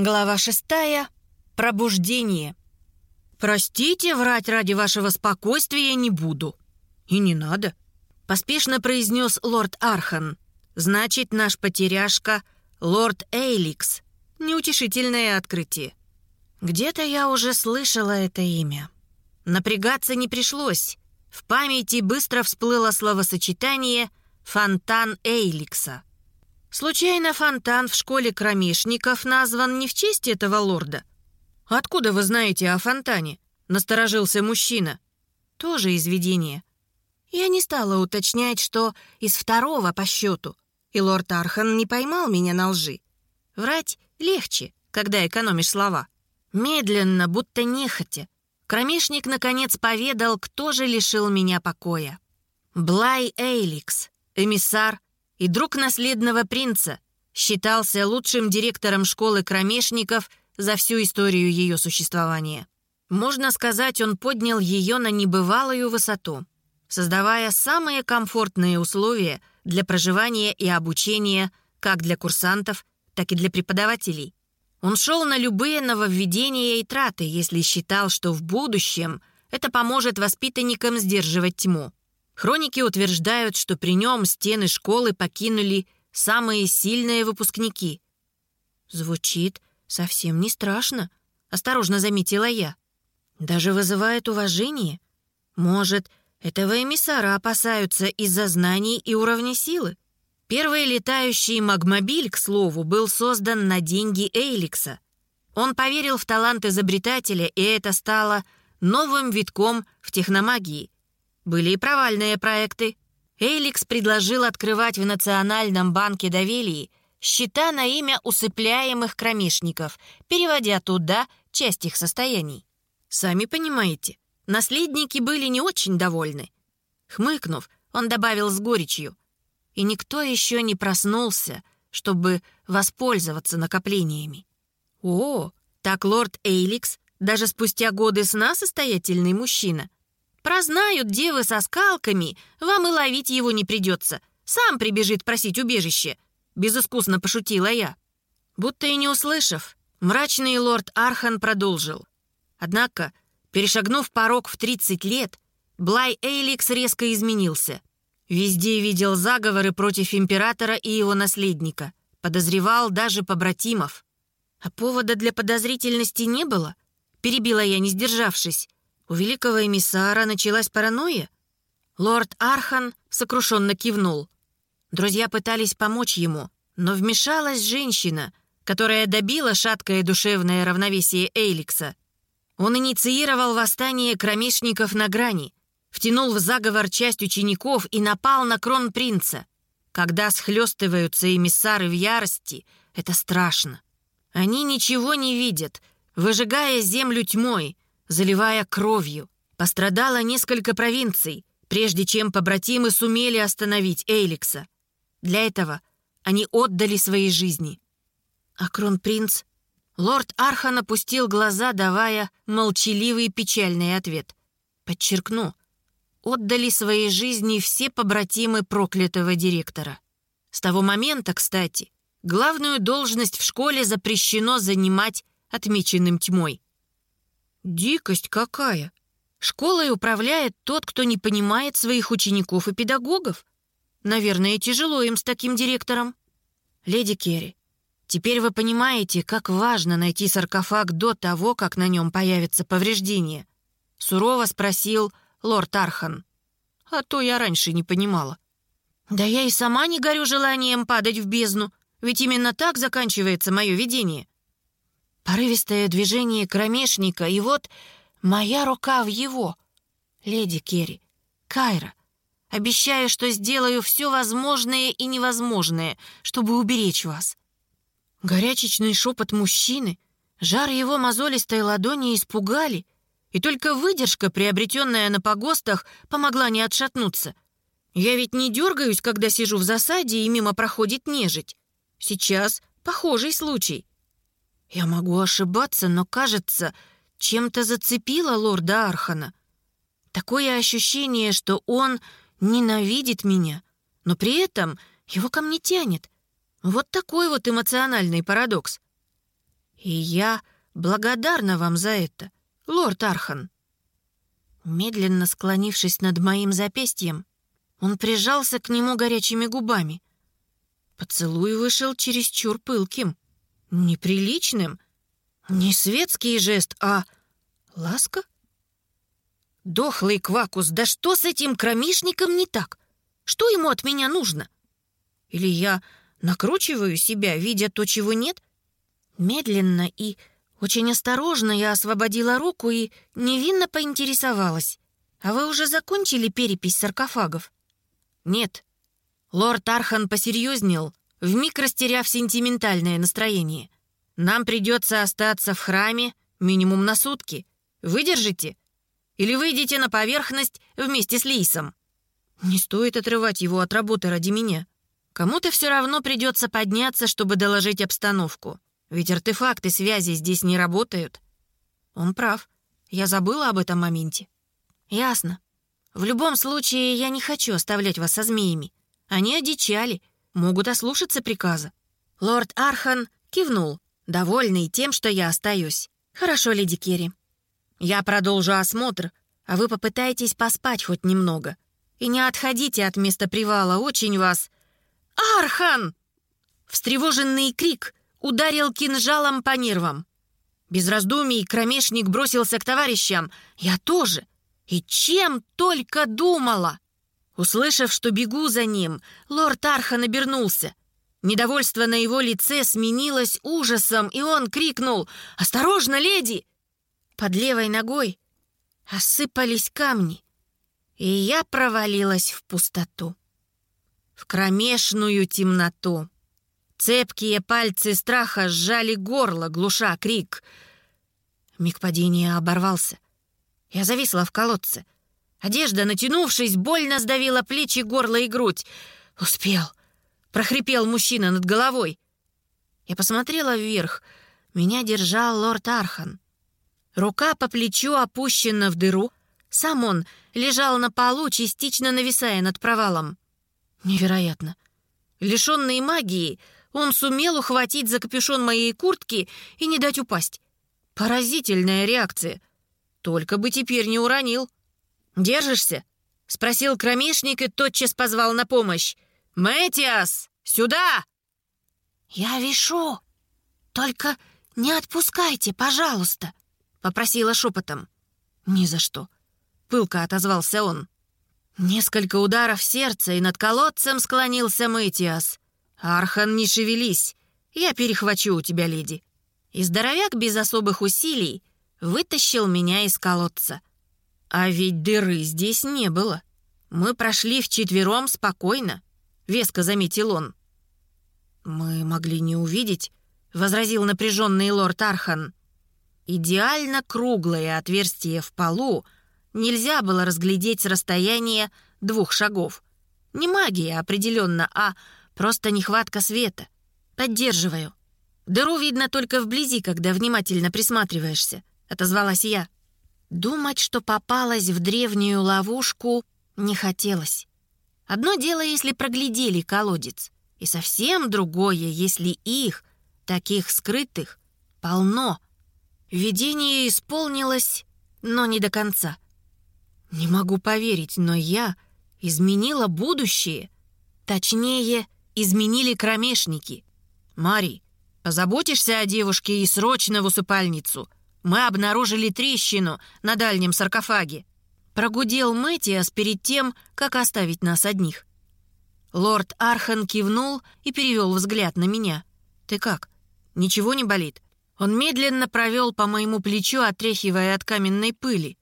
Глава шестая. Пробуждение. «Простите, врать ради вашего спокойствия не буду». «И не надо», — поспешно произнес лорд Архан. «Значит, наш потеряшка — лорд Эйликс. Неутешительное открытие». Где-то я уже слышала это имя. Напрягаться не пришлось. В памяти быстро всплыло словосочетание «фонтан Эйликса». Случайно фонтан в школе кромешников назван не в честь этого лорда? Откуда вы знаете о фонтане? Насторожился мужчина. Тоже из видения. Я не стала уточнять, что из второго по счету. И лорд Архан не поймал меня на лжи. Врать легче, когда экономишь слова. Медленно, будто нехотя. Кромешник, наконец, поведал, кто же лишил меня покоя. Блай Эйликс, эмиссар и друг наследного принца, считался лучшим директором школы кромешников за всю историю ее существования. Можно сказать, он поднял ее на небывалую высоту, создавая самые комфортные условия для проживания и обучения как для курсантов, так и для преподавателей. Он шел на любые нововведения и траты, если считал, что в будущем это поможет воспитанникам сдерживать тьму. Хроники утверждают, что при нем стены школы покинули самые сильные выпускники. Звучит совсем не страшно, осторожно заметила я. Даже вызывает уважение. Может, этого эмиссара опасаются из-за знаний и уровня силы? Первый летающий магмобиль, к слову, был создан на деньги Эйликса. Он поверил в талант изобретателя, и это стало новым витком в техномагии — были и провальные проекты. Эйликс предложил открывать в Национальном банке Довелии счета на имя усыпляемых кромешников, переводя туда часть их состояний. Сами понимаете, наследники были не очень довольны. Хмыкнув, он добавил с горечью. И никто еще не проснулся, чтобы воспользоваться накоплениями. О, так лорд Эйликс даже спустя годы сна состоятельный мужчина — Прознают девы со скалками, вам и ловить его не придется. Сам прибежит просить убежище», — безыскусно пошутила я. Будто и не услышав, мрачный лорд Архан продолжил. Однако, перешагнув порог в 30 лет, Блай Эйликс резко изменился. Везде видел заговоры против императора и его наследника. Подозревал даже побратимов. А повода для подозрительности не было? Перебила я, не сдержавшись. У великого эмиссара началась паранойя? Лорд Архан сокрушенно кивнул. Друзья пытались помочь ему, но вмешалась женщина, которая добила шаткое душевное равновесие Эйликса. Он инициировал восстание кромешников на грани, втянул в заговор часть учеников и напал на кронпринца. Когда схлестываются эмиссары в ярости, это страшно. Они ничего не видят, выжигая землю тьмой, заливая кровью. Пострадало несколько провинций, прежде чем побратимы сумели остановить Эйликса. Для этого они отдали свои жизни. А кронпринц? Лорд Архан опустил глаза, давая молчаливый печальный ответ. Подчеркну, отдали свои жизни все побратимы проклятого директора. С того момента, кстати, главную должность в школе запрещено занимать отмеченным тьмой. Дикость какая! Школой управляет тот, кто не понимает своих учеников и педагогов. Наверное, тяжело им с таким директором. Леди Керри, теперь вы понимаете, как важно найти саркофаг до того, как на нем появятся повреждения. Сурово спросил лорд Архан. А то я раньше не понимала. Да я и сама не горю желанием падать в бездну, ведь именно так заканчивается мое видение. Порывистое движение кромешника, и вот моя рука в его. Леди Керри, Кайра, обещаю, что сделаю все возможное и невозможное, чтобы уберечь вас. Горячечный шепот мужчины, жар его мозолистой ладони испугали, и только выдержка, приобретенная на погостах, помогла не отшатнуться. Я ведь не дергаюсь, когда сижу в засаде и мимо проходит нежить. Сейчас похожий случай. Я могу ошибаться, но, кажется, чем-то зацепило лорда Архана. Такое ощущение, что он ненавидит меня, но при этом его ко мне тянет. Вот такой вот эмоциональный парадокс. И я благодарна вам за это, лорд Архан». Медленно склонившись над моим запястьем, он прижался к нему горячими губами. Поцелуй вышел чересчур пылким, неприличным. Не светский жест, а ласка? Дохлый Квакус, да что с этим кромишником не так? Что ему от меня нужно? Или я накручиваю себя, видя то, чего нет? Медленно и очень осторожно я освободила руку и невинно поинтересовалась. «А вы уже закончили перепись саркофагов?» «Нет». Лорд Архан посерьезнел, вмиг растеряв сентиментальное настроение. «Нам придется остаться в храме минимум на сутки. Выдержите? Или выйдете на поверхность вместе с Лейсом?» «Не стоит отрывать его от работы ради меня. Кому-то все равно придется подняться, чтобы доложить обстановку. Ведь артефакты связи здесь не работают. Он прав. Я забыла об этом моменте. Ясно. В любом случае, я не хочу оставлять вас со змеями. Они одичали, могут ослушаться приказа. Лорд Архан кивнул, довольный тем, что я остаюсь. Хорошо, леди Керри. Я продолжу осмотр, а вы попытайтесь поспать хоть немного. И не отходите от места привала, очень вас... Архан! Встревоженный крик ударил кинжалом по нервам. Без раздумий кромешник бросился к товарищам. Я тоже. И чем только думала! Услышав, что бегу за ним, лорд Архан обернулся. Недовольство на его лице сменилось ужасом, и он крикнул «Осторожно, леди!» Под левой ногой осыпались камни, и я провалилась в пустоту, в кромешную темноту. Цепкие пальцы страха сжали горло, глуша крик. Миг падения оборвался. Я зависла в колодце. Одежда, натянувшись, больно сдавила плечи, горло и грудь. «Успел!» — прохрипел мужчина над головой. Я посмотрела вверх. Меня держал лорд Архан. Рука по плечу опущена в дыру. Сам он лежал на полу, частично нависая над провалом. Невероятно. Лишенный магии, он сумел ухватить за капюшон моей куртки и не дать упасть. Поразительная реакция. Только бы теперь не уронил. «Держишься?» — спросил кромешник и тотчас позвал на помощь. «Мэтиас, сюда!» «Я вишу. Только не отпускайте, пожалуйста», — попросила шепотом. «Ни за что», — пылко отозвался он. Несколько ударов сердца, и над колодцем склонился Мэтиас. «Архан, не шевелись. Я перехвачу у тебя, леди». И здоровяк без особых усилий вытащил меня из колодца. А ведь дыры здесь не было. Мы прошли вчетвером спокойно, — веско заметил он. «Мы могли не увидеть», — возразил напряженный лорд Архан. Идеально круглое отверстие в полу нельзя было разглядеть с расстояния двух шагов. Не магия определенно, а Просто нехватка света. Поддерживаю. Дыру видно только вблизи, когда внимательно присматриваешься», — отозвалась я. Думать, что попалась в древнюю ловушку, не хотелось. Одно дело, если проглядели колодец, и совсем другое, если их, таких скрытых, полно. Видение исполнилось, но не до конца. Не могу поверить, но я изменила будущее. Точнее, изменили кромешники. Мари, позаботишься о девушке и срочно в усыпальницу. Мы обнаружили трещину на дальнем саркофаге. Прогудел Мэтиас перед тем, как оставить нас одних. Лорд Архан кивнул и перевел взгляд на меня. «Ты как? Ничего не болит?» Он медленно провел по моему плечу, отряхивая от каменной пыли.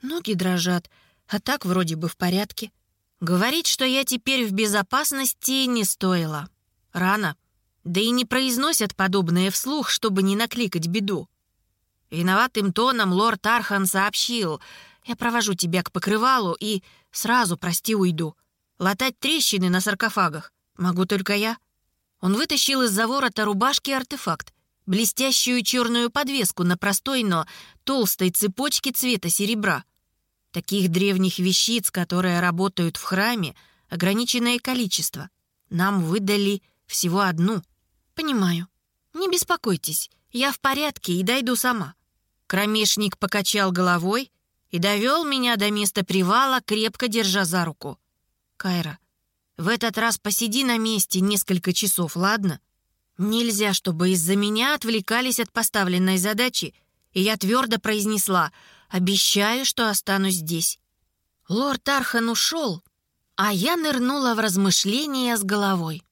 Ноги дрожат, а так вроде бы в порядке. Говорить, что я теперь в безопасности, не стоило. Рано. Да и не произносят подобное вслух, чтобы не накликать беду. Виноватым тоном лорд Архан сообщил, «Я провожу тебя к покрывалу и сразу, прости, уйду. Латать трещины на саркофагах могу только я». Он вытащил из-за ворота рубашки артефакт, блестящую черную подвеску на простой, но толстой цепочке цвета серебра — Таких древних вещиц, которые работают в храме, ограниченное количество. Нам выдали всего одну. Понимаю. Не беспокойтесь, Я в порядке и дойду сама». Кромешник покачал головой и довел меня до места привала, крепко держа за руку. «Кайра, в этот раз посиди на месте несколько часов, ладно? Нельзя, чтобы из-за меня отвлекались от поставленной задачи, и я твердо произнесла «Обещаю, что останусь здесь». Лорд Архан ушел, а я нырнула в размышления с головой.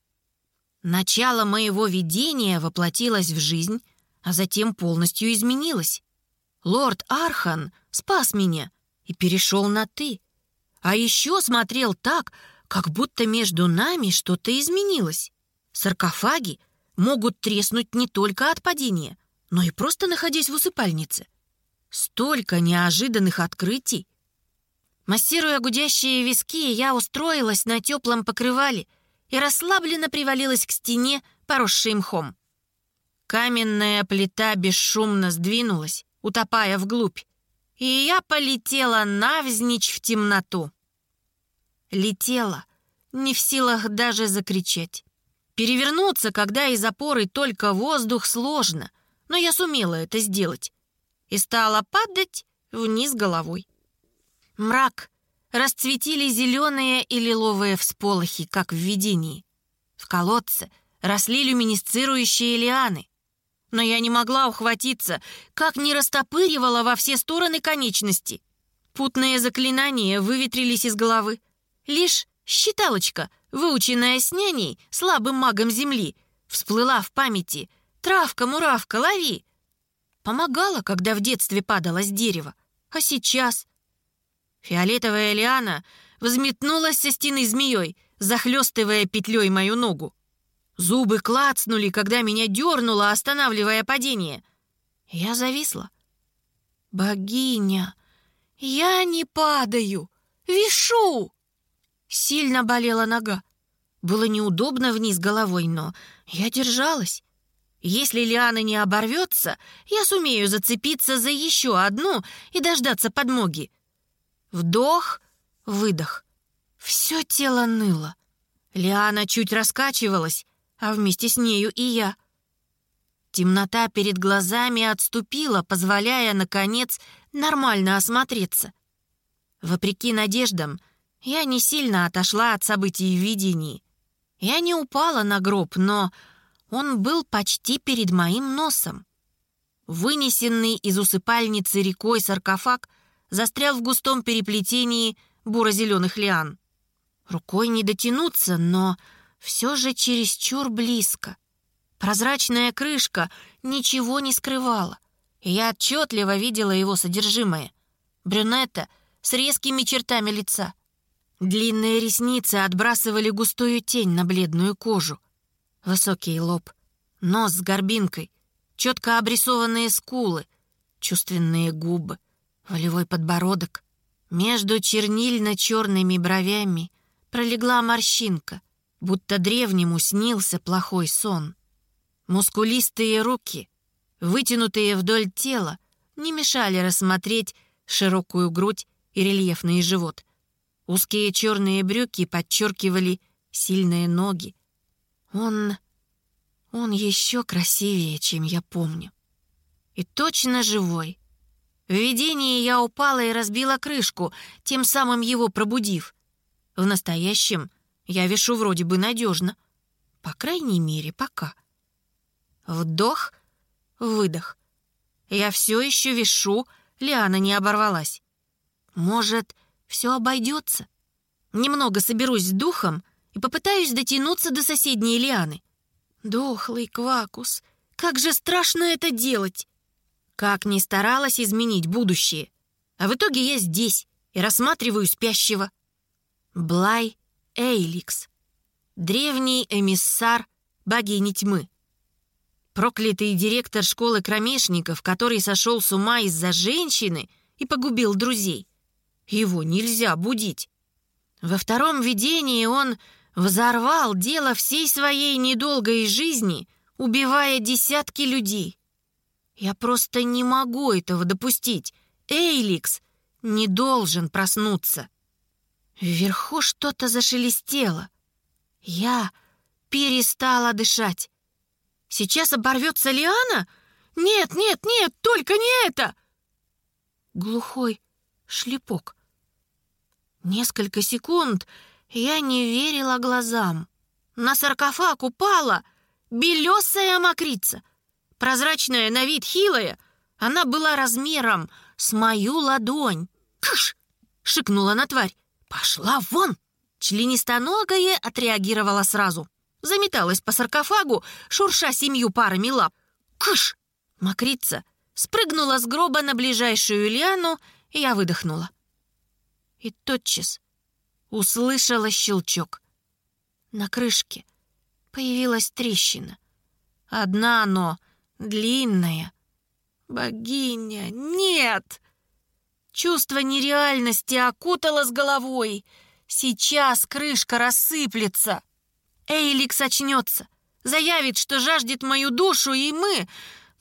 Начало моего видения воплотилось в жизнь, а затем полностью изменилось. Лорд Архан спас меня и перешел на «ты». А еще смотрел так, как будто между нами что-то изменилось. Саркофаги могут треснуть не только от падения, но и просто находясь в усыпальнице. Столько неожиданных открытий. Массируя гудящие виски, я устроилась на теплом покрывале и расслабленно привалилась к стене, поросшей мхом. Каменная плита бесшумно сдвинулась, утопая вглубь, и я полетела навзничь в темноту. Летела, не в силах даже закричать. Перевернуться, когда из опоры только воздух, сложно, но я сумела это сделать. И стала падать вниз головой. Мрак расцветили зеленые и лиловые всполохи, как в видении. В колодце росли люминесцирующие лианы. Но я не могла ухватиться, как не растопыривала во все стороны конечности. Путные заклинания выветрились из головы. Лишь считалочка, выученная с няней, слабым магом земли, всплыла в памяти. «Травка, муравка, лови!» Помогала, когда в детстве падала с дерева. А сейчас Фиолетовая лиана взметнулась со стены змеей, захлестывая петлей мою ногу. Зубы клацнули, когда меня дернуло, останавливая падение. Я зависла. «Богиня, я не падаю, вишу!» Сильно болела нога. Было неудобно вниз головой, но я держалась. Если лиана не оборвется, я сумею зацепиться за еще одну и дождаться подмоги. Вдох, выдох. Все тело ныло. Лиана чуть раскачивалась, а вместе с нею и я. Темнота перед глазами отступила, позволяя, наконец, нормально осмотреться. Вопреки надеждам, я не сильно отошла от событий в видении. Я не упала на гроб, но он был почти перед моим носом. Вынесенный из усыпальницы рекой саркофаг — застрял в густом переплетении буро-зеленых лиан. Рукой не дотянуться, но все же чересчур близко. Прозрачная крышка ничего не скрывала, и я отчетливо видела его содержимое. Брюнета с резкими чертами лица. Длинные ресницы отбрасывали густую тень на бледную кожу. Высокий лоб, нос с горбинкой, четко обрисованные скулы, чувственные губы — волевой подбородок. Между чернильно-черными бровями пролегла морщинка, будто древнему снился плохой сон. Мускулистые руки, вытянутые вдоль тела, не мешали рассмотреть широкую грудь и рельефный живот. Узкие черные брюки подчеркивали сильные ноги. Он... он еще красивее, чем я помню. И точно живой. В видении я упала и разбила крышку, тем самым его пробудив. В настоящем я вешу вроде бы надежно. По крайней мере, пока. Вдох, выдох. Я все еще вешу, Лиана не оборвалась. Может, все обойдется? Немного соберусь с духом и попытаюсь дотянуться до соседней лианы. Дохлый квакус, как же страшно это делать! Как ни старалась изменить будущее. А в итоге я здесь и рассматриваю спящего. Блай Эйликс. Древний эмиссар богини тьмы. Проклятый директор школы кромешников, который сошел с ума из-за женщины и погубил друзей. Его нельзя будить. Во втором видении он взорвал дело всей своей недолгой жизни, убивая десятки людей. Я просто не могу этого допустить. Эйликс не должен проснуться. Вверху что-то зашелестело. Я перестала дышать. Сейчас оборвется лиана? Нет, нет, нет, только не это!» Глухой шлепок. Несколько секунд я не верила глазам. На саркофаг упала белесая мокрица. Прозрачная на вид хилая, она была размером с мою ладонь. «Кыш!» — шикнула на тварь. «Пошла вон!» Членистоногая отреагировала сразу. Заметалась по саркофагу, шурша семью парами лап. «Кыш!» Мокрица спрыгнула с гроба на ближайшую лиану, и я выдохнула. И тотчас услышала щелчок. На крышке появилась трещина. Одна, но длинная. Богиня, нет! Чувство нереальности окутало с головой. Сейчас крышка рассыплется. Эйликс очнется, заявит, что жаждет мою душу, и мы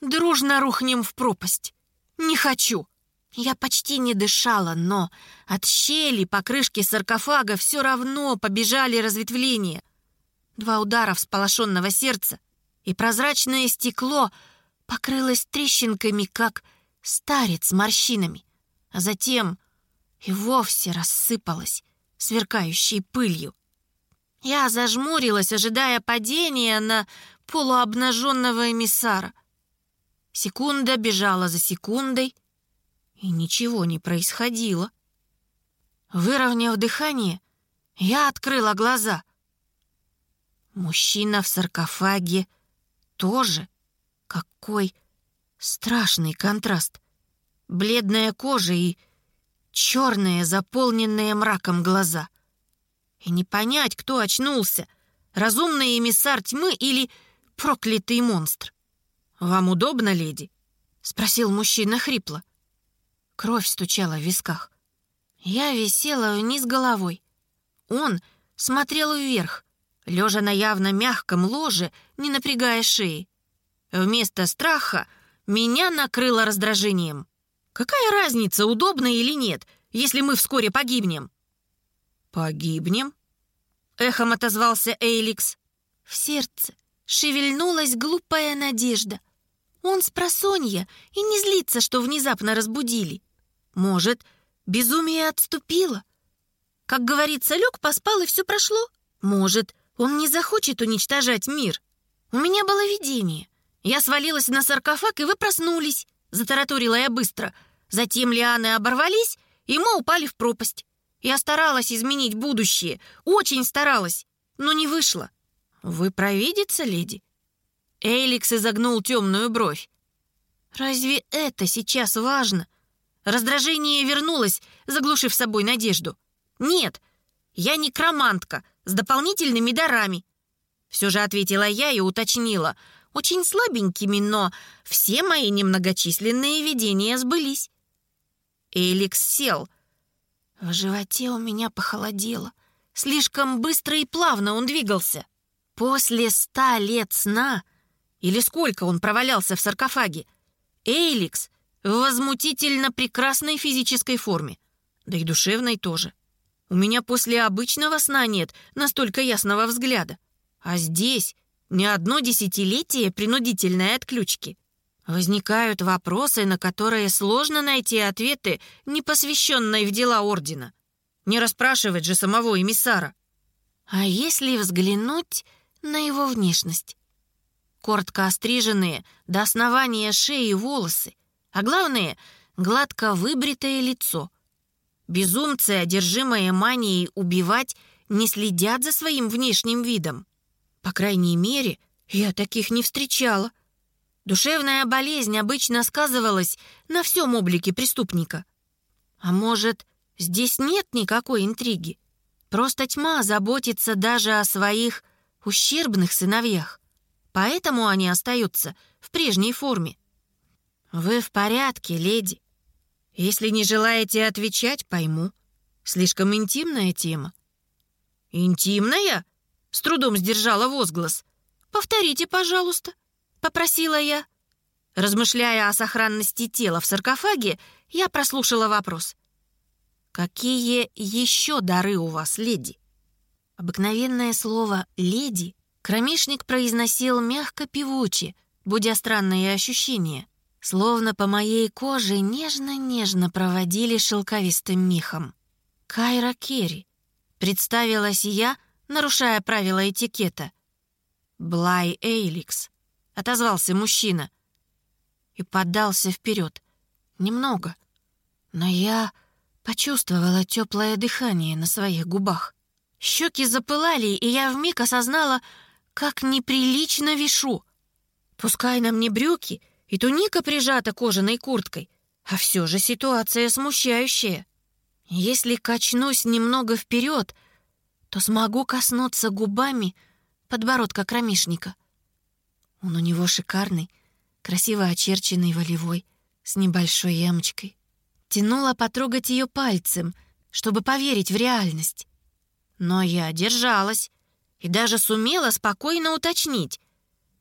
дружно рухнем в пропасть. Не хочу. Я почти не дышала, но от щели по крышке саркофага все равно побежали разветвления. Два удара всполошенного сердца, и прозрачное стекло покрылось трещинками, как старец морщинами, а затем и вовсе рассыпалось сверкающей пылью. Я зажмурилась, ожидая падения на полуобнаженного эмиссара. Секунда бежала за секундой, и ничего не происходило. Выровняв дыхание, я открыла глаза. Мужчина в саркофаге тоже. Какой страшный контраст. Бледная кожа и черные, заполненные мраком глаза. И не понять, кто очнулся, разумный эмиссар тьмы или проклятый монстр. «Вам удобно, леди?» — спросил мужчина хрипло. Кровь стучала в висках. Я висела вниз головой. Он смотрел вверх, лежа на явно мягком ложе, не напрягая шеи. Вместо страха меня накрыло раздражением. Какая разница, удобно или нет, если мы вскоре погибнем? «Погибнем?» — эхом отозвался Эйликс. В сердце шевельнулась глупая надежда. Он с просонья и не злится, что внезапно разбудили. Может, безумие отступило? Как говорится, лег, поспал и все прошло? Может, он не захочет уничтожать мир? У меня было видение. Я свалилась на саркофаг, и вы проснулись. Затараторила я быстро. Затем лианы оборвались, и мы упали в пропасть. Я старалась изменить будущее, очень старалась, но не вышло. Вы провидица, леди? Эликс изогнул темную бровь. Разве это сейчас важно? — Раздражение вернулось, заглушив собой надежду. «Нет, я некромантка с дополнительными дарами». Все же ответила я и уточнила. Очень слабенькими, но все мои немногочисленные видения сбылись. Эликс сел. В животе у меня похолодело. Слишком быстро и плавно он двигался. После ста лет сна, или сколько он провалялся в саркофаге, Эликс в возмутительно прекрасной физической форме. Да и душевной тоже. У меня после обычного сна нет настолько ясного взгляда. А здесь не одно десятилетие принудительной отключки. Возникают вопросы, на которые сложно найти ответы, не посвященные в дела Ордена. Не расспрашивать же самого эмиссара. А если взглянуть на его внешность? Коротко остриженные до основания шеи волосы, а главное, гладко выбритое лицо. Безумцы, одержимые манией убивать, не следят за своим внешним видом. По крайней мере, я таких не встречала. Душевная болезнь обычно сказывалась на всем облике преступника. А может, здесь нет никакой интриги? Просто тьма заботится даже о своих ущербных сыновьях. Поэтому они остаются в прежней форме. «Вы в порядке, леди. Если не желаете отвечать, пойму. Слишком интимная тема». «Интимная?» — с трудом сдержала возглас. «Повторите, пожалуйста», — попросила я. Размышляя о сохранности тела в саркофаге, я прослушала вопрос. «Какие еще дары у вас, леди?» Обыкновенное слово «леди» кромешник произносил мягко-певуче, будя странные ощущения, словно по моей коже нежно-нежно проводили шелковистым мехом. «Кайра Керри», — представилась я, нарушая правила этикета. «Блай Эйликс», — отозвался мужчина и поддался вперед. Немного. Но я почувствовала теплое дыхание на своих губах. Щеки запылали, и я вмиг осознала, как неприлично вишу. Пускай на мне брюки и туника прижата кожаной курткой, а все же ситуация смущающая. Если качнусь немного вперед, то смогу коснуться губами подбородка кромешника. Он у него шикарный, красиво очерченный волевой, с небольшой ямочкой. Тянула потрогать ее пальцем, чтобы поверить в реальность. Но я держалась и даже сумела спокойно уточнить.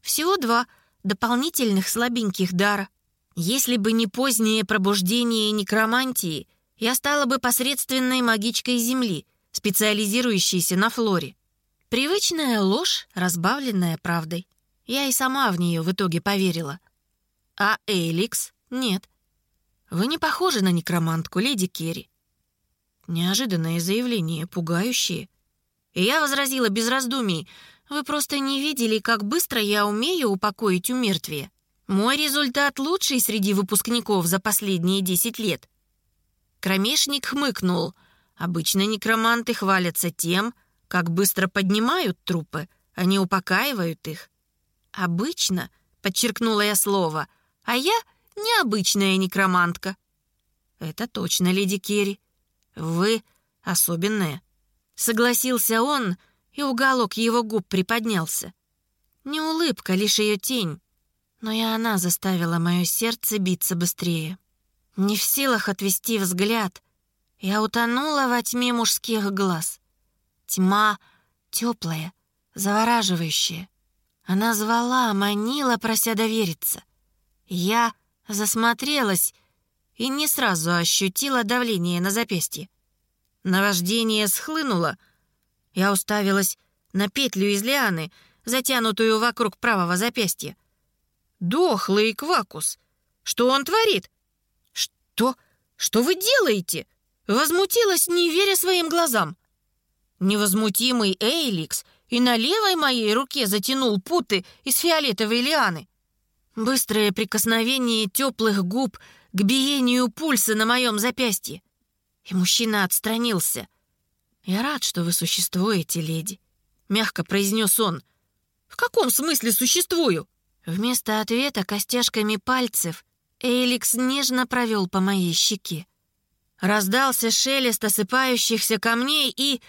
Всего два дополнительных слабеньких дара. Если бы не позднее пробуждение некромантии, я стала бы посредственной магичкой Земли, специализирующейся на флоре. Привычная ложь, разбавленная правдой. Я и сама в нее в итоге поверила. А Эликс — нет. Вы не похожи на некромантку, леди Керри. Неожиданное заявление, пугающее. И я возразила без раздумий. Вы просто не видели, как быстро я умею упокоить умертвие. Мой результат лучший среди выпускников за последние десять лет. Кромешник хмыкнул. Обычно некроманты хвалятся тем, как быстро поднимают трупы, а не упокаивают их. «Обычно», — подчеркнула я слово, «а я необычная некромантка». «Это точно, леди Керри. «Вы особенная», — согласился он, и уголок его губ приподнялся. Не улыбка, лишь ее тень, но и она заставила мое сердце биться быстрее. Не в силах отвести взгляд, я утонула во тьме мужских глаз. Тьма теплая, завораживающая. Она звала, манила, прося довериться. Я засмотрелась и не сразу ощутила давление на запястье. Наваждение схлынуло. Я уставилась на петлю из лианы, затянутую вокруг правого запястья. Дохлый квакус. Что он творит? Что? Что вы делаете? Возмутилась, не веря своим глазам. Невозмутимый Эйликс и на левой моей руке затянул путы из фиолетовой лианы. Быстрое прикосновение теплых губ к биению пульса на моем запястье. И мужчина отстранился. «Я рад, что вы существуете, леди», — мягко произнес он. «В каком смысле существую?» Вместо ответа костяшками пальцев Эликс нежно провел по моей щеке. Раздался шелест осыпающихся камней, и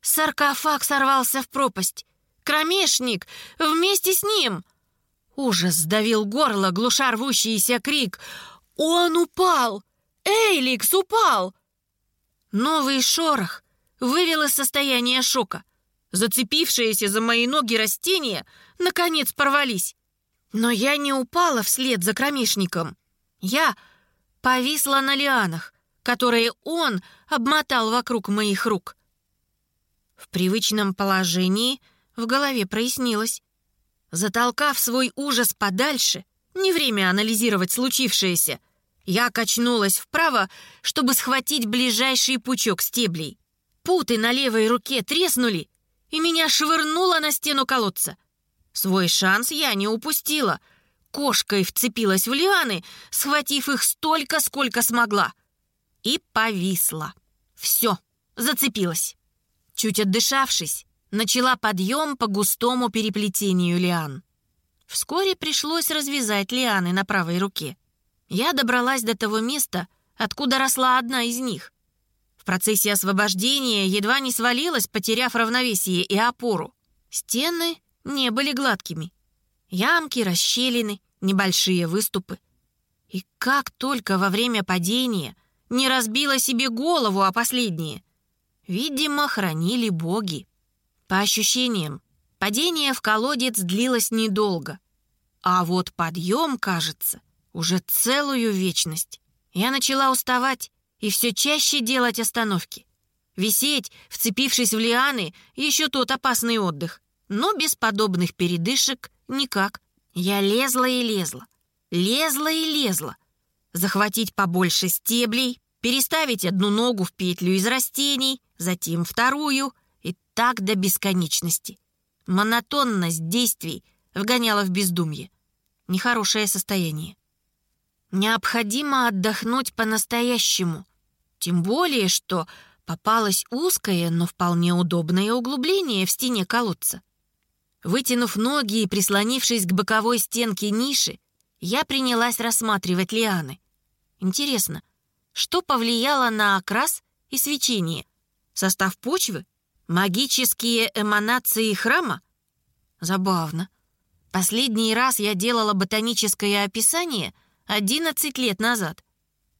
саркофаг сорвался в пропасть. Кромешник вместе с ним. Ужас сдавил горло, глуша рвущийся крик. «Он упал! Эйликс упал!» Новый шорох вывел из состояния шока. Зацепившиеся за мои ноги растения наконец порвались. Но я не упала вслед за кромешником. Я повисла на лианах, которые он обмотал вокруг моих рук. В привычном положении в голове прояснилось. Затолкав свой ужас подальше, не время анализировать случившееся, я качнулась вправо, чтобы схватить ближайший пучок стеблей. Путы на левой руке треснули, и меня швырнуло на стену колодца. Свой шанс я не упустила. Кошкой вцепилась в лианы, схватив их столько, сколько смогла. И повисла. Все, зацепилась. Чуть отдышавшись, начала подъем по густому переплетению лиан. Вскоре пришлось развязать лианы на правой руке. Я добралась до того места, откуда росла одна из них. В процессе освобождения едва не свалилась, потеряв равновесие и опору. Стены не были гладкими. Ямки, расщелины, небольшие выступы. И как только во время падения не разбила себе голову о последнее. Видимо, хранили боги. По ощущениям, падение в колодец длилось недолго. А вот подъем, кажется, уже целую вечность. Я начала уставать и все чаще делать остановки. Висеть, вцепившись в лианы, еще тот опасный отдых. Но без подобных передышек никак. Я лезла и лезла, лезла и лезла. Захватить побольше стеблей, переставить одну ногу в петлю из растений, затем вторую, и так до бесконечности. Монотонность действий вгоняла в бездумье. Нехорошее состояние. Необходимо отдохнуть по-настоящему. Тем более, что попалось узкое, но вполне удобное углубление в стене колодца. Вытянув ноги и прислонившись к боковой стенке ниши, я принялась рассматривать лианы. Интересно, что повлияло на окрас и свечение? Состав почвы? Магические эманации храма? Забавно. Последний раз я делала ботаническое описание 11 лет назад.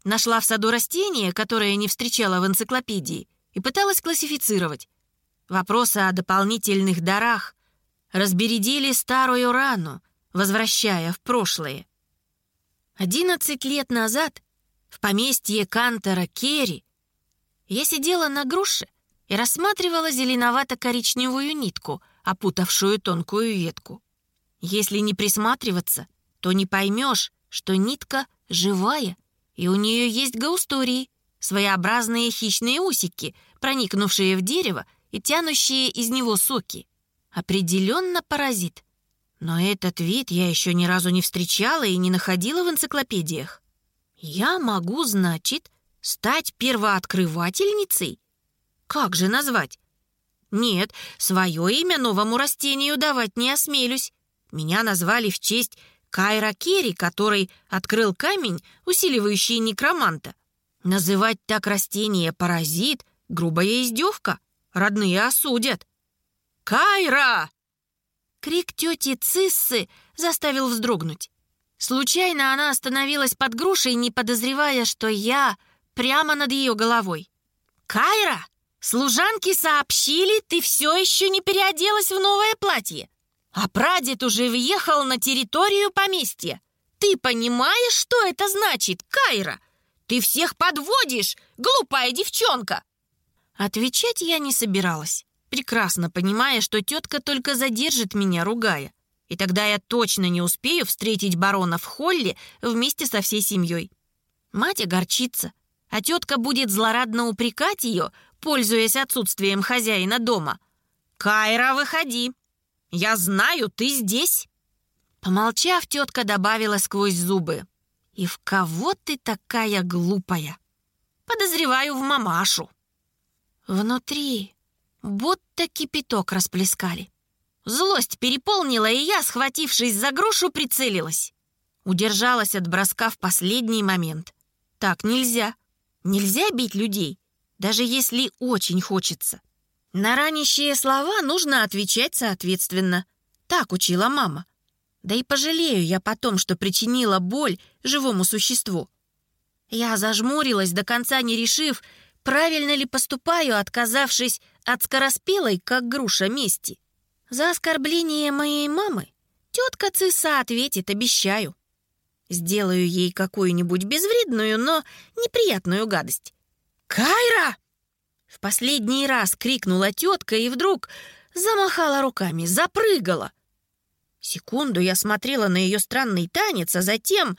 Нашла в саду растение, которое не встречала в энциклопедии, и пыталась классифицировать. Вопросы о дополнительных дарах разбередили старую рану, возвращая в прошлое. 11 лет назад в поместье Кантера Керри я сидела на груше и рассматривала зеленовато-коричневую нитку, опутавшую тонкую ветку. Если не присматриваться, то не поймешь, что нитка живая, и у нее есть гаустории, своеобразные хищные усики, проникнувшие в дерево и тянущие из него соки. Определенно паразит. Но этот вид я еще ни разу не встречала и не находила в энциклопедиях. Я могу, значит, стать первооткрывательницей? Как же назвать? Нет, свое имя новому растению давать не осмелюсь. Меня назвали в честь Кайра Керри, который открыл камень, усиливающий некроманта. Называть так растение паразит — грубая издевка. Родные осудят. «Кайра!» Крик тети Циссы заставил вздрогнуть. Случайно она остановилась под грушей, не подозревая, что я прямо над ее головой. «Кайра, служанки сообщили, ты все еще не переоделась в новое платье, а прадед уже въехал на территорию поместья. Ты понимаешь, что это значит, Кайра? Ты всех подводишь, глупая девчонка!» Отвечать я не собиралась, прекрасно понимая, что тетка только задержит меня, ругая. И тогда я точно не успею встретить барона в холле вместе со всей семьей. Мать огорчится, а тетка будет злорадно упрекать ее, пользуясь отсутствием хозяина дома. «Кайра, выходи! Я знаю, ты здесь!» Помолчав, тетка добавила сквозь зубы. «И в кого ты такая глупая?» «Подозреваю в мамашу». Внутри будто кипяток расплескали. Злость переполнила, и я, схватившись за грушу, прицелилась. Удержалась от броска в последний момент. Так нельзя. Нельзя бить людей, даже если очень хочется. На ранящие слова нужно отвечать соответственно. Так учила мама. Да и пожалею я потом, что причинила боль живому существу. Я зажмурилась, до конца не решив, правильно ли поступаю, отказавшись от скороспелой, как груша, мести. За оскорбление моей мамы тетка Циса ответит, обещаю. Сделаю ей какую-нибудь безвредную, но неприятную гадость. «Кайра!» В последний раз крикнула тетка и вдруг замахала руками, запрыгала. Секунду я смотрела на ее странный танец, а затем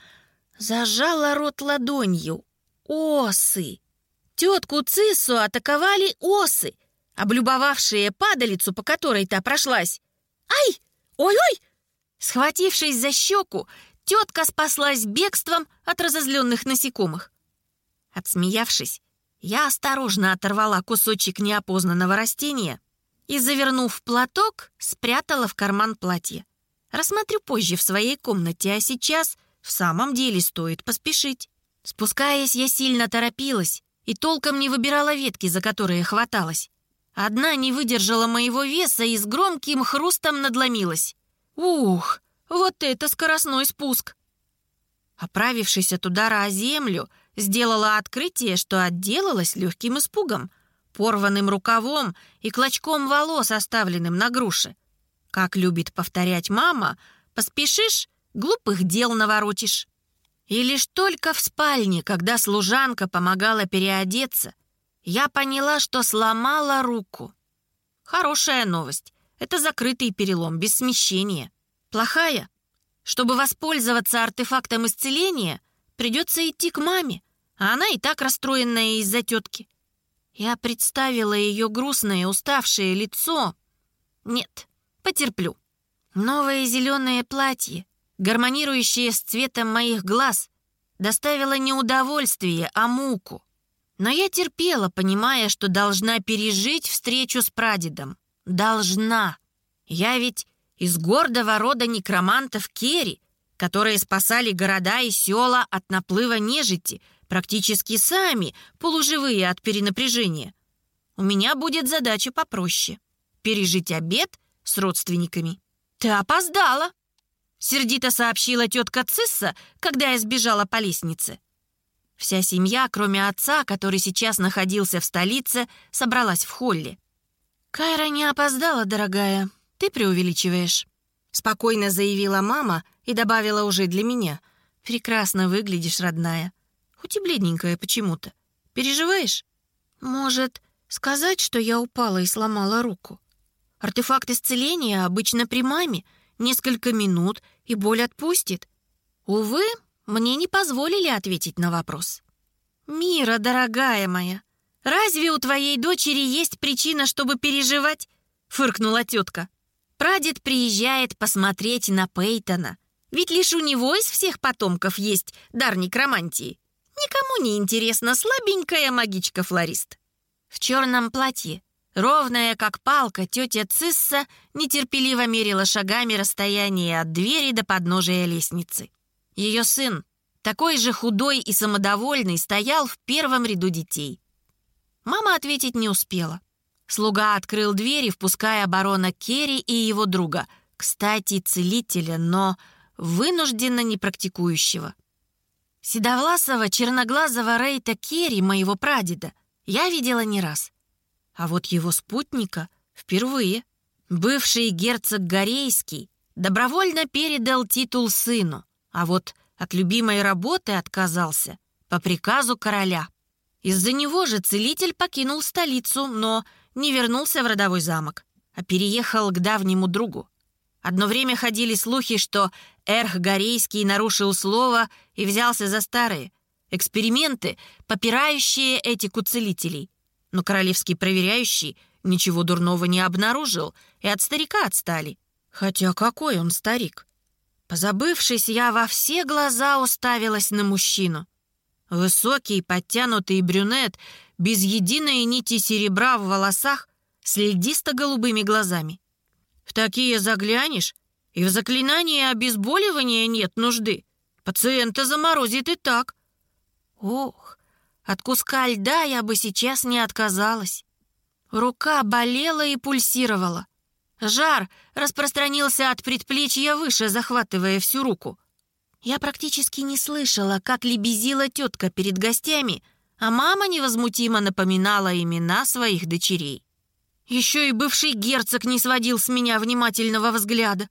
зажала рот ладонью. Осы! Тетку Цису атаковали осы — облюбовавшие падалицу, по которой та прошлась. «Ай! Ой-ой!» Схватившись за щеку, тетка спаслась бегством от разозленных насекомых. Отсмеявшись, я осторожно оторвала кусочек неопознанного растения и, завернув платок, спрятала в карман платья. Рассмотрю позже в своей комнате, а сейчас в самом деле стоит поспешить. Спускаясь, я сильно торопилась и толком не выбирала ветки, за которые хваталась. Одна не выдержала моего веса и с громким хрустом надломилась. Ух, вот это скоростной спуск! Оправившись от удара о землю, сделала открытие, что отделалась легким испугом, порванным рукавом и клочком волос, оставленным на груше. Как любит повторять мама, поспешишь, глупых дел наворотишь. И лишь только в спальне, когда служанка помогала переодеться, я поняла, что сломала руку. Хорошая новость. Это закрытый перелом, без смещения. Плохая. Чтобы воспользоваться артефактом исцеления, придется идти к маме, а она и так расстроенная из-за тетки. Я представила ее грустное, уставшее лицо. Нет, потерплю. Новое зеленое платье, гармонирующее с цветом моих глаз, доставило не удовольствие, а муку. Но я терпела, понимая, что должна пережить встречу с прадедом. Должна. Я ведь из гордого рода некромантов Керри, которые спасали города и села от наплыва нежити, практически сами, полуживые от перенапряжения. У меня будет задача попроще — пережить обед с родственниками. «Ты опоздала!» — сердито сообщила тетка Цисса, когда я сбежала по лестнице. Вся семья, кроме отца, который сейчас находился в столице, собралась в холле. «Кайра не опоздала, дорогая. Ты преувеличиваешь», — спокойно заявила мама и добавила уже для меня. «Прекрасно выглядишь, родная. Хоть и бледненькая почему-то. Переживаешь? Может, сказать, что я упала и сломала руку? Артефакт исцеления обычно при маме. Несколько минут, и боль отпустит. Увы, мне не позволили ответить на вопрос. «Мира, дорогая моя, разве у твоей дочери есть причина, чтобы переживать?» — фыркнула тетка. «Прадед приезжает посмотреть на Пейтона. Ведь лишь у него из всех потомков есть дар некромантии. Никому не интересна слабенькая магичка-флорист. В черном платье, ровная как палка, тетя Цисса нетерпеливо мерила шагами расстояние от двери до подножия лестницы. Ее сын, такой же худой и самодовольный, стоял в первом ряду детей. Мама ответить не успела. Слуга открыл дверь, впуская барона Керри и его друга, кстати, целителя, но вынужденно непрактикующего. Седовласого, черноглазого Рейта Керри, моего прадеда, я видела не раз. А вот его спутника впервые. Бывший герцог Горейский добровольно передал титул сыну, а вот от любимой работы отказался по приказу короля. Из-за него же целитель покинул столицу, но не вернулся в родовой замок, а переехал к давнему другу. Одно время ходили слухи, что Эрх Горейский нарушил слово и взялся за старые эксперименты, попирающие этику целителей. Но королевский проверяющий ничего дурного не обнаружил, и от старика отстали. Хотя какой он старик? Позабывшись, я во все глаза уставилась на мужчину. Высокий, подтянутый брюнет, без единой нити серебра в волосах, с льдисто-голубыми глазами. В такие заглянешь, и в заклинании обезболивания нет нужды. Пациента заморозит и так. Ох, от куска льда я бы сейчас не отказалась. Рука болела и пульсировала. Жар распространился от предплечья выше, захватывая всю руку. Я практически не слышала, как лебезила тетка перед гостями, а мама невозмутимо напоминала имена своих дочерей. Еще и бывший герцог не сводил с меня внимательного взгляда.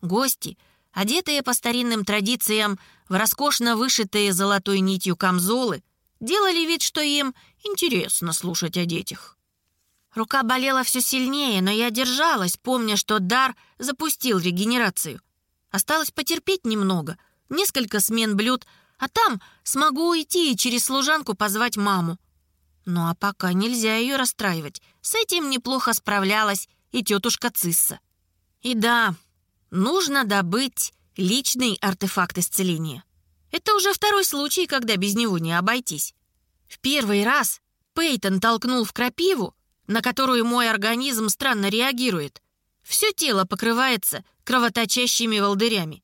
Гости, одетые по старинным традициям в роскошно вышитые золотой нитью камзолы, делали вид, что им интересно слушать о детях. Рука болела все сильнее, но я держалась, помня, что дар запустил регенерацию. Осталось потерпеть немного, несколько смен блюд, а там смогу уйти и через служанку позвать маму. Ну а пока нельзя ее расстраивать. С этим неплохо справлялась и тетушка Цисса. И да, нужно добыть личный артефакт исцеления. Это уже второй случай, когда без него не обойтись. В первый раз Пейтон толкнул в крапиву, на которую мой организм странно реагирует. Все тело покрывается кровоточащими волдырями.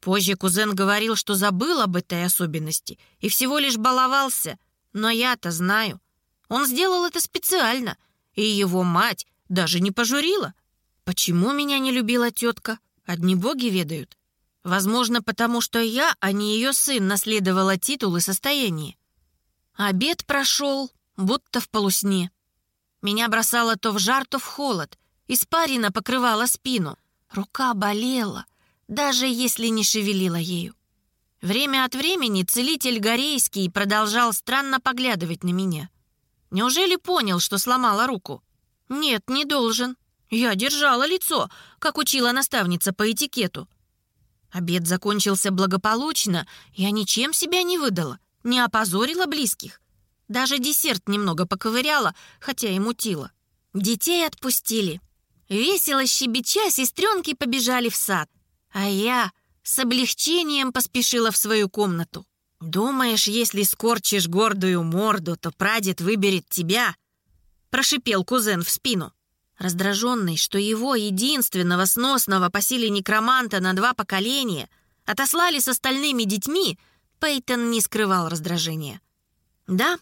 Позже кузен говорил, что забыл об этой особенности и всего лишь баловался — но я-то знаю. Он сделал это специально, и его мать даже не пожурила. Почему меня не любила тетка? Одни боги ведают. Возможно, потому что я, а не ее сын, наследовала титул и состояние. Обед прошел, будто в полусне. Меня бросало то в жар, то в холод. Испарина покрывала спину. Рука болела, даже если не шевелила ею. Время от времени целитель Горейский продолжал странно поглядывать на меня. Неужели понял, что сломала руку? Нет, не должен. Я держала лицо, как учила наставница по этикету. Обед закончился благополучно, я ничем себя не выдала, не опозорила близких. Даже десерт немного поковыряла, хотя и мутила. Детей отпустили. Весело щебеча, сестренки побежали в сад. А я с облегчением поспешила в свою комнату. «Думаешь, если скорчишь гордую морду, то прадед выберет тебя?» Прошипел кузен в спину. Раздраженный, что его единственного сносного по силе некроманта на два поколения отослали с остальными детьми, Пейтон не скрывал раздражения. Да,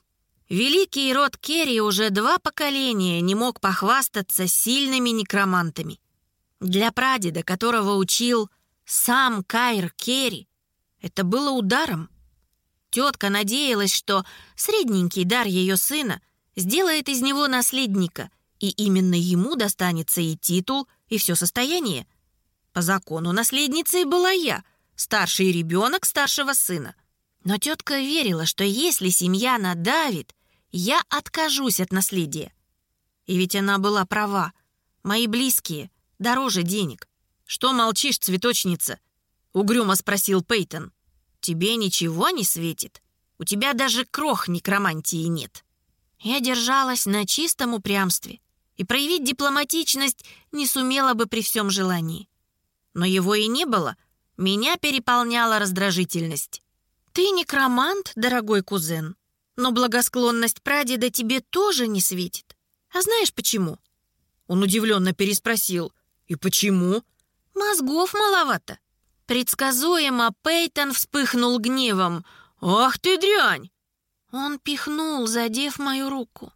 великий род Керри уже два поколения не мог похвастаться сильными некромантами. Для прадеда, которого учил сам Кайр Керри, это было ударом. Тетка надеялась, что средненький дар ее сына сделает из него наследника, и именно ему достанется и титул, и все состояние. По закону наследницей была я, старший ребенок старшего сына. Но тетка верила, что если семья надавит, я откажусь от наследия. И ведь она была права. Мои близкие дороже денег. «Что молчишь, цветочница?» — угрюмо спросил Пейтон. «Тебе ничего не светит? У тебя даже крох некромантии нет». Я держалась на чистом упрямстве и проявить дипломатичность не сумела бы при всем желании. Но его и не было, меня переполняла раздражительность. «Ты некромант, дорогой кузен, но благосклонность прадеда тебе тоже не светит. А знаешь почему?» Он удивленно переспросил. «И почему?» Мозгов маловато. Предсказуемо Пейтон вспыхнул гневом. «Ах ты дрянь!» Он пихнул, задев мою руку.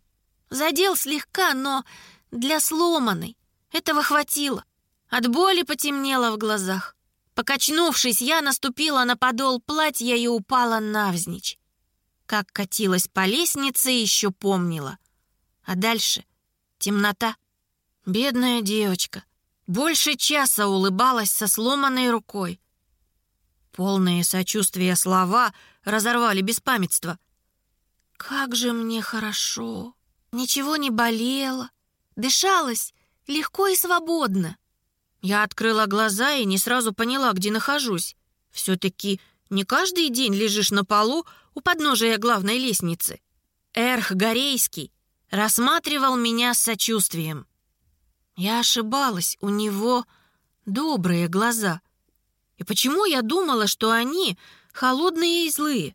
Задел слегка, но для сломанной. Этого хватило. От боли потемнело в глазах. Покачнувшись, я наступила на подол платья и упала навзничь. Как катилась по лестнице, еще помнила. А дальше темнота. Бедная девочка. Больше часа улыбалась со сломанной рукой. Полные сочувствия слова разорвали беспамятство. «Как же мне хорошо! Ничего не болело, дышалось легко и свободно». Я открыла глаза и не сразу поняла, где нахожусь. Все-таки не каждый день лежишь на полу у подножия главной лестницы. Эрх Горейский рассматривал меня с сочувствием. Я ошибалась, у него добрые глаза. И почему я думала, что они холодные и злые?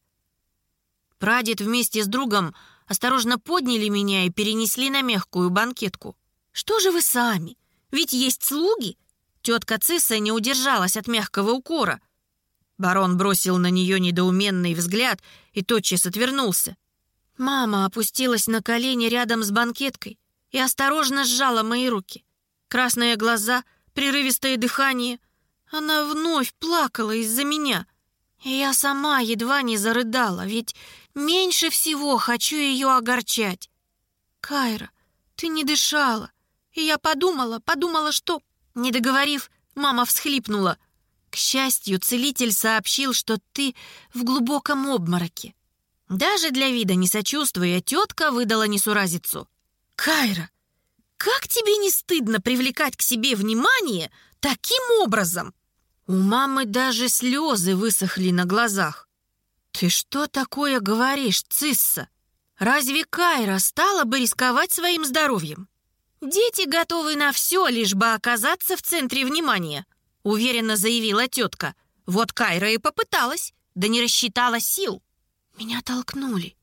Прадед вместе с другом осторожно подняли меня и перенесли на мягкую банкетку. «Что же вы сами? Ведь есть слуги!» Тетка Цисса не удержалась от мягкого укора. Барон бросил на нее недоуменный взгляд и тотчас отвернулся. Мама опустилась на колени рядом с банкеткой и осторожно сжала мои руки. Красные глаза, прерывистое дыхание. Она вновь плакала из-за меня. И я сама едва не зарыдала, ведь меньше всего хочу ее огорчать. «Кайра, ты не дышала». И я подумала, подумала, что... Не договорив, мама всхлипнула. «К счастью, целитель сообщил, что ты в глубоком обмороке». Даже для вида не сочувствуя, тетка выдала несуразицу. «Кайра, как тебе не стыдно привлекать к себе внимание таким образом? У мамы даже слезы высохли на глазах. Ты что такое говоришь, Цисса? Разве Кайра стала бы рисковать своим здоровьем? Дети готовы на все, лишь бы оказаться в центре внимания, уверенно заявила тетка. Вот Кайра и попыталась, да не рассчитала сил. Меня толкнули.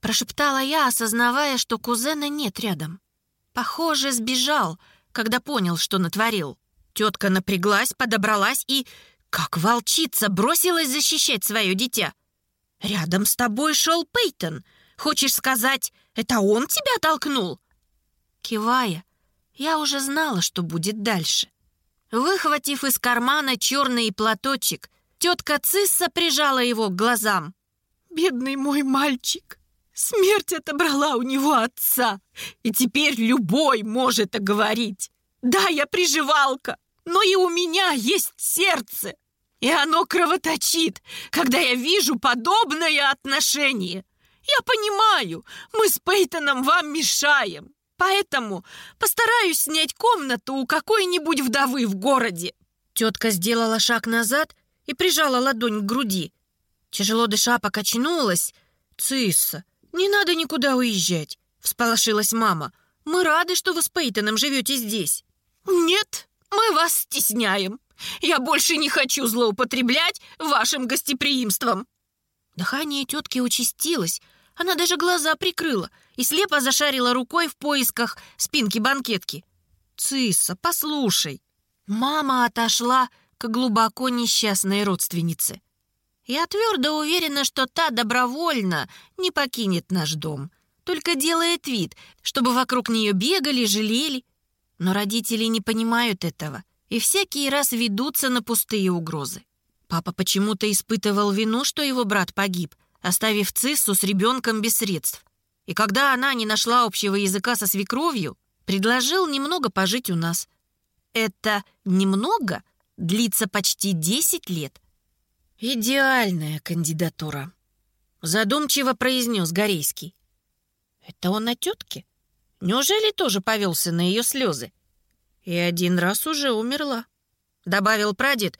Прошептала я, осознавая, что кузена нет рядом. Похоже, сбежал, когда понял, что натворил. Тетка напряглась, подобралась и, как волчица, бросилась защищать свое дитя. «Рядом с тобой шел Пейтон. Хочешь сказать, это он тебя толкнул?» Кивая, я уже знала, что будет дальше. Выхватив из кармана черный платочек, тетка Цисса прижала его к глазам. «Бедный мой мальчик!» Смерть отобрала у него отца, и теперь любой может оговорить. Да, я приживалка, но и у меня есть сердце, и оно кровоточит, когда я вижу подобное отношение. Я понимаю, мы с Пейтоном вам мешаем, поэтому постараюсь снять комнату у какой-нибудь вдовы в городе. Тетка сделала шаг назад и прижала ладонь к груди. Тяжело дыша покачнулась. «Цисса, не надо никуда уезжать», — всполошилась мама. «Мы рады, что вы с Пейтоном живете здесь». «Нет, мы вас стесняем. Я больше не хочу злоупотреблять вашим гостеприимством». Дыхание тетки участилось. Она даже глаза прикрыла и слепо зашарила рукой в поисках спинки банкетки. «Цисса, послушай». Мама отошла к глубоко несчастной родственнице. Я твердо уверена, что та добровольно не покинет наш дом, только делает вид, чтобы вокруг нее бегали, жалели. Но родители не понимают этого и всякий раз ведутся на пустые угрозы. Папа почему-то испытывал вину, что его брат погиб, оставив Циссу с ребенком без средств. И когда она не нашла общего языка со свекровью, предложил немного пожить у нас. Это «немного» длится почти 10 лет. «Идеальная кандидатура», — задумчиво произнес Горейский. «Это он о тетке? Неужели тоже повелся на ее слезы? И один раз уже умерла», — добавил прадед,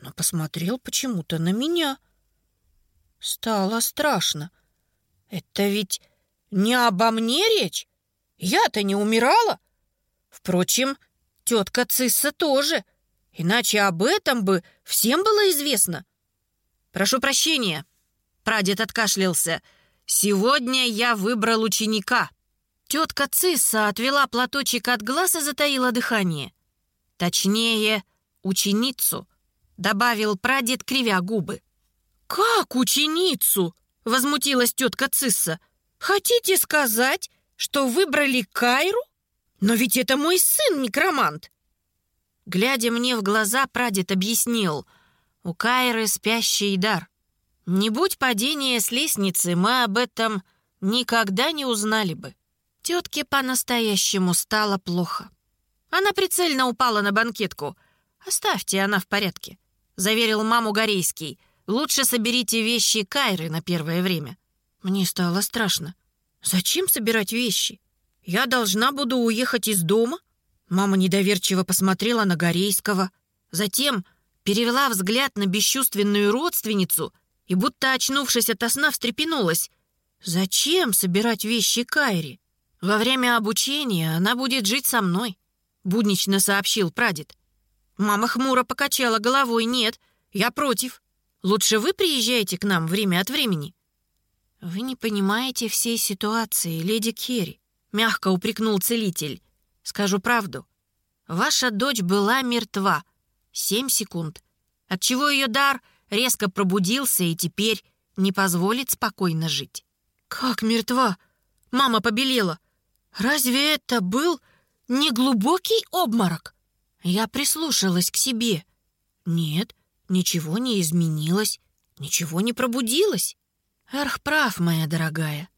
но посмотрел почему-то на меня. Стало страшно. «Это ведь не обо мне речь? Я-то не умирала?» Впрочем, тетка Цисса тоже, иначе об этом бы всем было известно. «Прошу прощения», — прадед откашлялся. «Сегодня я выбрал ученика». Тетка Цисса отвела платочек от глаз и затаила дыхание. «Точнее, ученицу», — добавил прадед, кривя губы. «Как ученицу?» — возмутилась тетка Цисса. «Хотите сказать, что выбрали Кайру? Но ведь это мой сын, некромант!» Глядя мне в глаза, прадед объяснил — у Кайры спящий дар. Не будь падения с лестницы, мы об этом никогда не узнали бы. Тетке по-настоящему стало плохо. Она прицельно упала на банкетку. «Оставьте, она в порядке», — заверил маму Горейский. «Лучше соберите вещи Кайры на первое время». Мне стало страшно. «Зачем собирать вещи? Я должна буду уехать из дома?» Мама недоверчиво посмотрела на Горейского. Затем перевела взгляд на бесчувственную родственницу и, будто очнувшись от сна, встрепенулась. «Зачем собирать вещи Кайри? Во время обучения она будет жить со мной», — буднично сообщил прадед. Мама хмуро покачала головой. «Нет, я против. Лучше вы приезжайте к нам время от времени». «Вы не понимаете всей ситуации, леди Керри», — мягко упрекнул целитель. «Скажу правду. Ваша дочь была мертва, Семь секунд. Отчего ее дар резко пробудился и теперь не позволит спокойно жить. «Как мертва?» Мама побелела. «Разве это был не глубокий обморок?» Я прислушалась к себе. Нет, ничего не изменилось, ничего не пробудилось. Эрх прав, моя дорогая.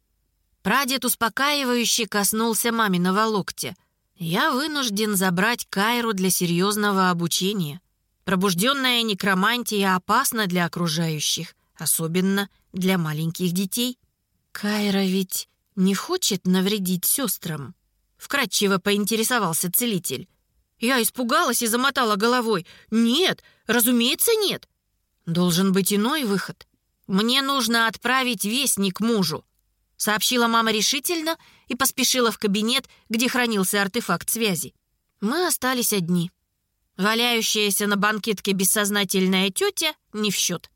Прадед успокаивающе коснулся маминого локтя. Я вынужден забрать Кайру для серьезного обучения. Пробужденная некромантия опасна для окружающих, особенно для маленьких детей. Кайра ведь не хочет навредить сестрам. Вкратчиво поинтересовался целитель. Я испугалась и замотала головой. «Нет, разумеется, нет. Должен быть иной выход. Мне нужно отправить вестник мужу», сообщила мама решительно и поспешила в кабинет, где хранился артефакт связи. Мы остались одни. Валяющаяся на банкетке бессознательная тетя не в счет.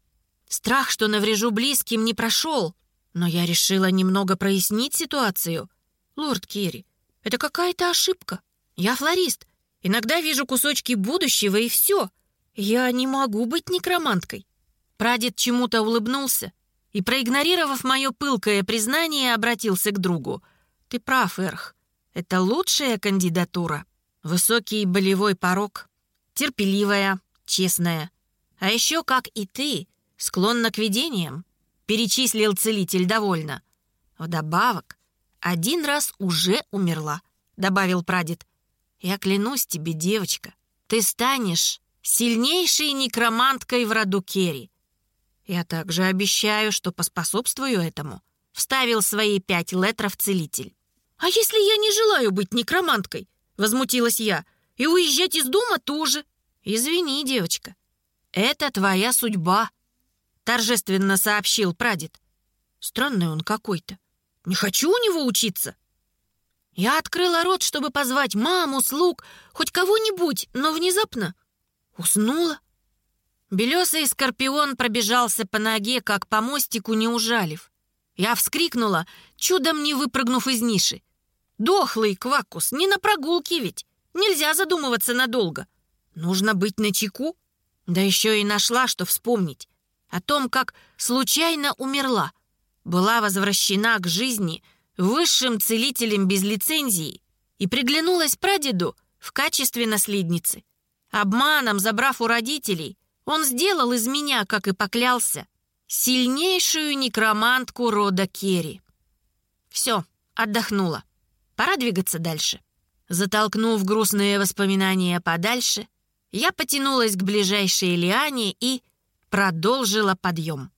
Страх, что наврежу близким, не прошел, но я решила немного прояснить ситуацию. Лорд Керри, это какая-то ошибка. Я флорист. Иногда вижу кусочки будущего, и все. Я не могу быть некроманткой. Прадед чему-то улыбнулся и, проигнорировав мое пылкое признание, обратился к другу. «Ты прав, Эрх. Это лучшая кандидатура. Высокий болевой порог, терпеливая, честная. А еще, как и ты, склонна к видениям», — перечислил целитель довольно. «Вдобавок, один раз уже умерла», — добавил прадед. «Я клянусь тебе, девочка, ты станешь сильнейшей некроманткой в роду Керри. Я также обещаю, что поспособствую этому», — вставил свои пять летров целитель. «А если я не желаю быть некроманткой?» — возмутилась я. И уезжать из дома тоже. Извини, девочка. это твоя судьба», — торжественно сообщил прадед. Странный он какой-то. Не хочу у него учиться. Я открыла рот, чтобы позвать маму, слуг, хоть кого-нибудь, но внезапно уснула. Белесый скорпион пробежался по ноге, как по мостику, не ужалив. Я вскрикнула, чудом не выпрыгнув из ниши. Дохлый квакус, не на прогулке ведь. Нельзя задумываться надолго. Нужно быть начеку. Да еще и нашла, что вспомнить. О том, как случайно умерла. Была возвращена к жизни высшим целителем без лицензии и приглянулась прадеду в качестве наследницы. Обманом забрав у родителей, он сделал из меня, как и поклялся, сильнейшую некромантку рода Керри. Все, отдохнула. Пора двигаться дальше. Затолкнув грустные воспоминания подальше, я потянулась к ближайшей лиане и продолжила подъем.